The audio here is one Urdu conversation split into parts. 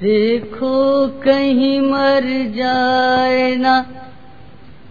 دیکھو کہیں مر جائے نا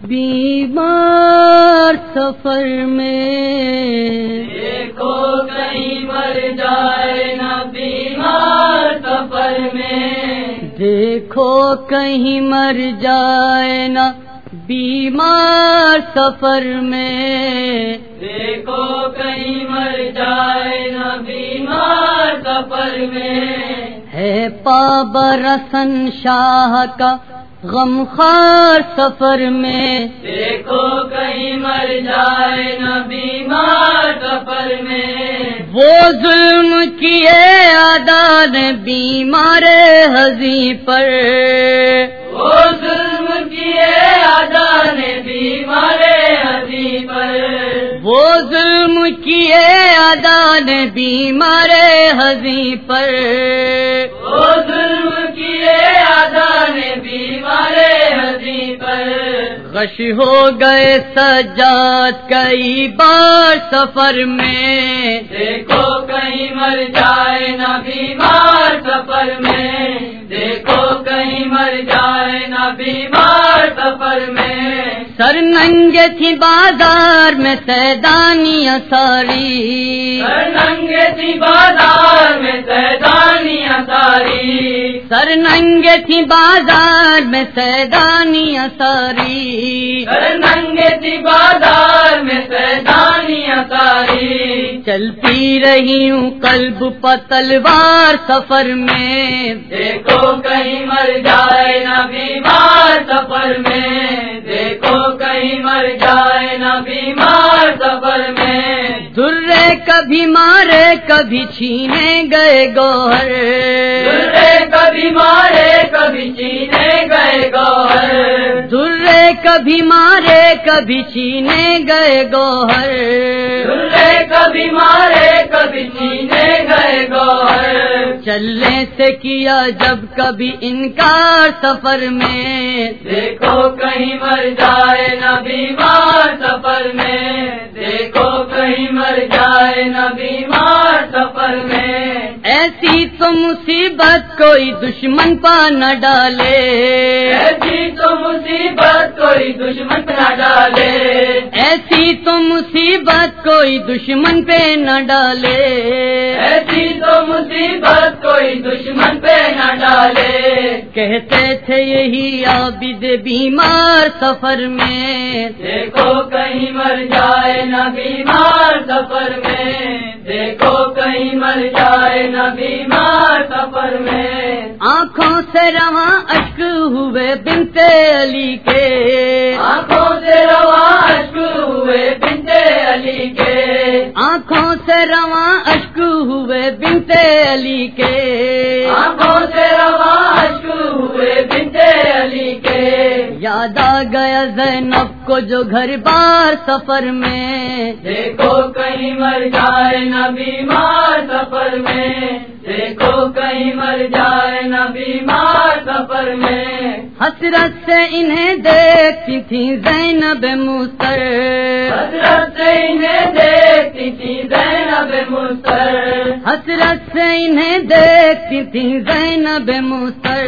بیمار سفر میں۔ دیکھو کہیں مر جائے نا بیمار سفر میں۔ دیکھو کہیں مر جائے نا بیمار سفر میں۔ دیکھو کہیں مر جائے نا بیمار سفر میں۔ ہے پابرسن شاہ کا غمخار سفر میں۔ دیکھو کہیں مر جائے نہ بیمار سفر میں۔ وہ ظلم کیے آداد بیمار ہزی پر۔ وہ ظلم کیے آدان بیمار ہزی پر۔ وہ ظلم کیے آداد بیمار ہزی پر۔ ظلم کیے آدان بیمار ہزی پر۔ غش ہو گئے سجاد کئی بار سفر میں۔ دیکھو کہیں مر جائے نہ بیمار سفر میں۔ دیکھو کہیں مر جائے نہ بیمار سفر میں۔ سر ننگے تھی بازار میں سیدانی ساری۔ سر ننگے تھی بازار میں سیدانیاں ساری۔ سر ننگے تھی بازار میں سیدانی ساری۔ سر ننگے تھی بازار میں سیدانیاں ساری۔ چلتی رہی ہوں قلب پتلوار سفر میں۔ دیکھو کہیں مر جائے نہ بیمار سفر میں۔ مر جائے نہ بیمار سفر میں۔ درے کبھی مارے کبھی چھینے گئے گوہر۔ درے کبھی مارے کبھی چینے گئے گوہر۔ درے کبھی مارے کبھی چھینے گئے گوہر۔ درے کبھی مارے کبھی چینے گئے چلنے سے کیا جب کبھی انکار سفر میں؟ دیکھو کہیں مر جائے نہ بیمار سفر میں۔ دیکھو کہیں مر جائے نہ بیمار سفر میں۔ ایسی تو مصیبت کوئی دشمن پا نہ ڈالے۔ ایسی تو مصیبت کوئی دشمن نہ ڈالے۔ ایسی تو مصیبت کوئی دشمن پہ نہ ڈالے۔ ایسی تو مصیبت کوئی دشمن پہ نہ ڈالے۔ کہتے تھے یہی عابد بیمار سفر میں۔ دیکھو کہیں مر جائے نہ بیمار سفر میں۔ دیکھو کہیں مر جائے نہ بیمار سفر میں۔ آنکھوں سے رواں اشک ہوئے بنتے علی کے۔ آنکھوں سے رواں اشک ہوئے بنتے علی کے۔ آنکھوں سے رواں اشک ہوئے بنتے علی کے۔ یاد آ گیا زینب کو جو گھر بار سفر میں۔ دیکھو کہیں مر جائے نہ بیمار سفر میں۔ دیکھو کہیں مر جائے نہ بیمار سفر میں۔ حسرت سے انہیں دیکھتی تھی زینب مستر حضرت سے انہیں دیکھتی تھی زینب مستر حسرت سے انہیں دیکھتی تھی زینب مستر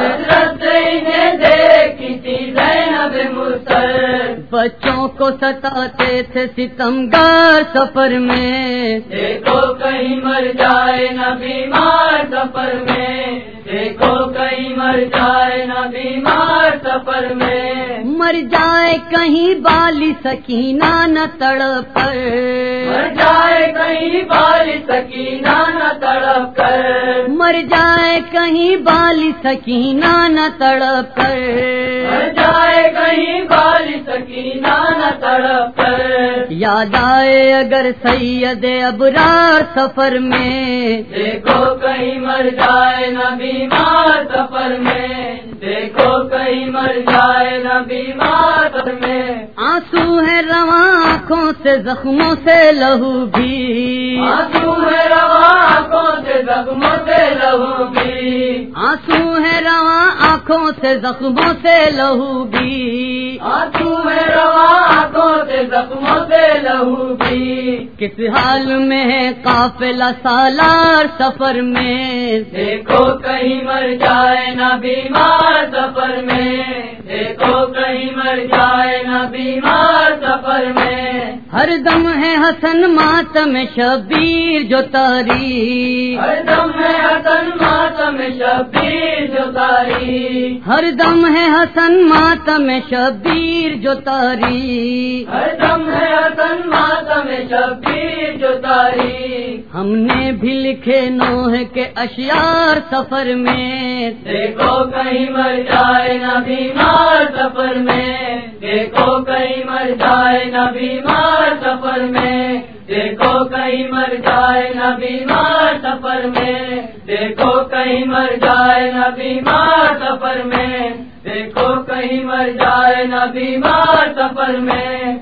حضرت سے انہیں دیکھتی تھی زینب مستر بچوں کو ستاتے تھے ستمگار سفر میں۔ دیکھو کہیں مر جائے نہ بیمار سفر میں۔ دیکھو کہیں مر جائے نہ بیمار سفر میں۔ مر جائے کہیں بالی سکینہ نہ تڑپ مر پر جائے کہیں بال سکینہ نہ تڑپ کر۔ مر جائے کہیں بالی سکینہ نہ تڑپ مر پر جائے کہیں بال سکینہ نہ تڑپ کر یاد آئے اگر سید ابرار سفر میں۔ دیکھو کہیں مر جائے نہ بیمار سفر میں۔ دیکھو کہیں مر جائے نہ بیمار سفر میں۔ آنسو ہے رواں آنکھوں سے زخموں سے لہو بھی۔ آنسو ہے رواں آنکھوں سے زخموں سے لہو بھی۔ آنسو ہے رواں آنکھوں آنکھوں سے زخموں سے لہو بھی۔ آنسو ہے روا آنکھوں سے زخموں سے لہو بھی۔ کس حال میں ہے قافلہ سالار سفر میں؟ دیکھو کہیں مر جائے نہ بیمار سفر میں۔ دیکھو کہیں مر جائے نہ بیمار سفر میں۔ ہر دم ہے حسن ماتم شبیر جو تاری ہر دم ہے حسن ماتم شبیر جو تاری ہر دم ہے حسن ماتم شبیر جو تاری ہر دم ہے حسن ماتم شبیر جو تاری ہم نے بھی لکھے نوح کے اشیار سفر میں۔ دیکھو کہیں مر جائے نہ بیمار سفر میں۔ دیکھو کہیں مر جائے نہ بیمار سفر میں، دیکھو کہیں مر جائے نہ بیمار سفر میں۔ دیکھو کہیں مر جائے نہ بیمار سفر میں۔ دیکھو کہیں مر جائے نہ بیمار سفر میں۔